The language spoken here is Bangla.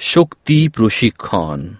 শক্তি প্রশিক্ষণ।